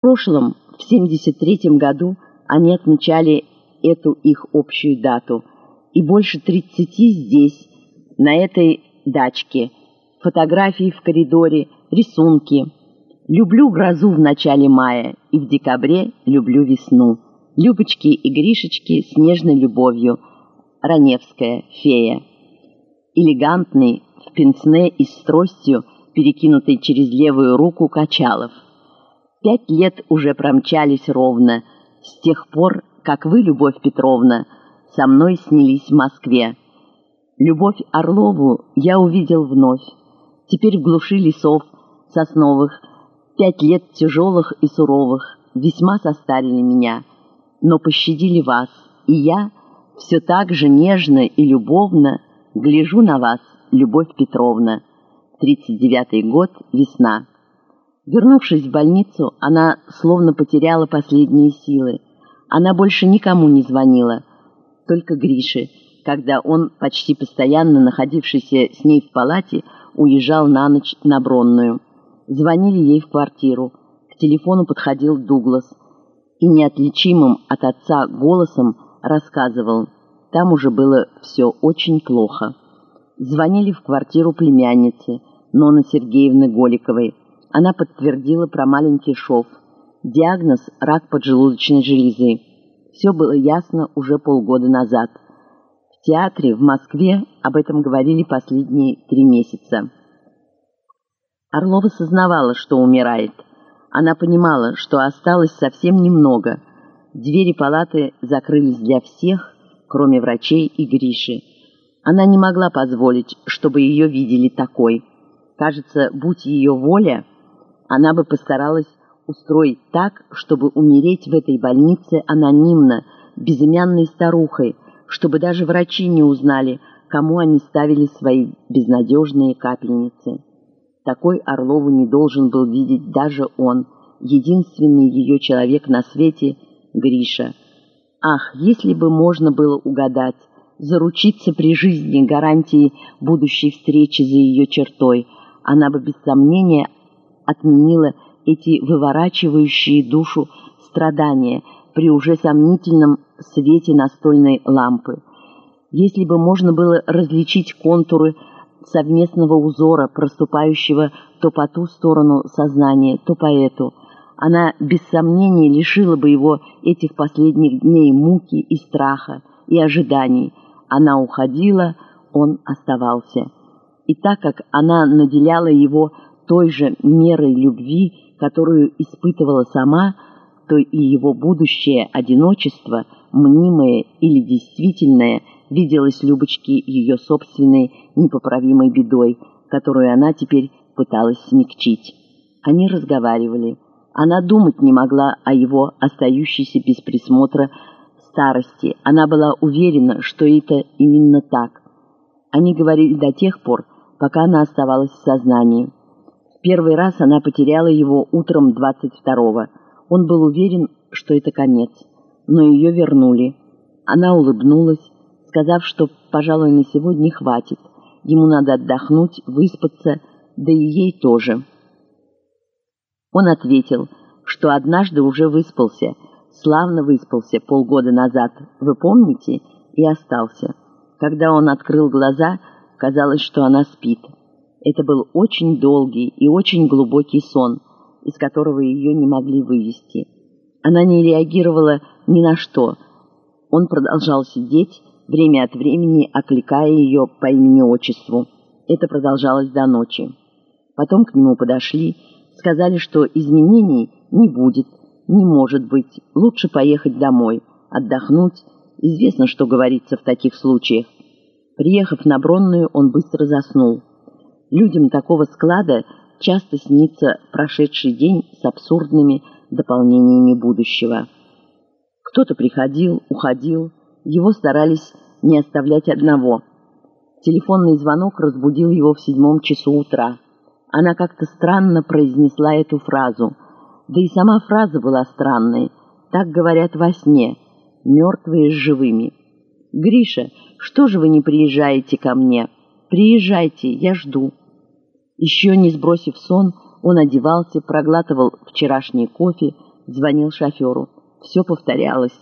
В прошлом, в 73 году, они отмечали эту их общую дату. И больше 30 здесь, на этой дачке. Фотографии в коридоре, рисунки. Люблю грозу в начале мая, и в декабре люблю весну. Любочки и Гришечки с нежной любовью. Раневская, фея. Элегантный, в пенсне и с тростью, перекинутой через левую руку Качалов. Пять лет уже промчались ровно, с тех пор, как вы, Любовь Петровна, со мной снялись в Москве. Любовь Орлову я увидел вновь. Теперь в глуши лесов, сосновых, пять лет тяжелых и суровых, весьма состарили меня, но пощадили вас, и я все так же нежно и любовно гляжу на вас, Любовь Петровна. 39-й год, весна. Вернувшись в больницу, она словно потеряла последние силы. Она больше никому не звонила, только Грише, когда он, почти постоянно находившийся с ней в палате, уезжал на ночь на Бронную. Звонили ей в квартиру. К телефону подходил Дуглас и неотличимым от отца голосом рассказывал. Там уже было все очень плохо. Звонили в квартиру племянницы, Ноны Сергеевны Голиковой. Она подтвердила про маленький шов. Диагноз – рак поджелудочной железы. Все было ясно уже полгода назад. В театре в Москве об этом говорили последние три месяца. Орлова сознавала, что умирает. Она понимала, что осталось совсем немного. Двери палаты закрылись для всех, кроме врачей и Гриши. Она не могла позволить, чтобы ее видели такой. Кажется, будь ее воля, она бы постаралась устроить так, чтобы умереть в этой больнице анонимно, безымянной старухой, чтобы даже врачи не узнали, кому они ставили свои безнадежные капельницы. Такой Орлову не должен был видеть даже он, единственный ее человек на свете, Гриша. Ах, если бы можно было угадать, заручиться при жизни гарантией будущей встречи за ее чертой, она бы без сомнения отменила эти выворачивающие душу страдания при уже сомнительном свете настольной лампы. Если бы можно было различить контуры совместного узора, проступающего то по ту сторону сознания, то по эту, она без сомнения лишила бы его этих последних дней муки и страха, и ожиданий. Она уходила, он оставался. И так как она наделяла его той же мерой любви, которую испытывала сама, то и его будущее одиночество, мнимое или действительное, виделось Любочке ее собственной непоправимой бедой, которую она теперь пыталась смягчить. Они разговаривали. Она думать не могла о его остающейся без присмотра старости. Она была уверена, что это именно так. Они говорили до тех пор, пока она оставалась в сознании. Первый раз она потеряла его утром 22-го. Он был уверен, что это конец. Но ее вернули. Она улыбнулась, сказав, что, пожалуй, на сегодня хватит. Ему надо отдохнуть, выспаться, да и ей тоже. Он ответил, что однажды уже выспался, славно выспался полгода назад, вы помните, и остался. Когда он открыл глаза, казалось, что она спит. Это был очень долгий и очень глубокий сон, из которого ее не могли вывести. Она не реагировала ни на что. Он продолжал сидеть, время от времени окликая ее по имени-отчеству. Это продолжалось до ночи. Потом к нему подошли, сказали, что изменений не будет, не может быть, лучше поехать домой, отдохнуть. Известно, что говорится в таких случаях. Приехав на Бронную, он быстро заснул. Людям такого склада часто снится прошедший день с абсурдными дополнениями будущего. Кто-то приходил, уходил, его старались не оставлять одного. Телефонный звонок разбудил его в седьмом часу утра. Она как-то странно произнесла эту фразу. Да и сама фраза была странной. Так говорят во сне, мертвые с живыми. «Гриша, что же вы не приезжаете ко мне? Приезжайте, я жду». Еще не сбросив сон, он одевался, проглатывал вчерашний кофе, звонил шоферу. Все повторялось.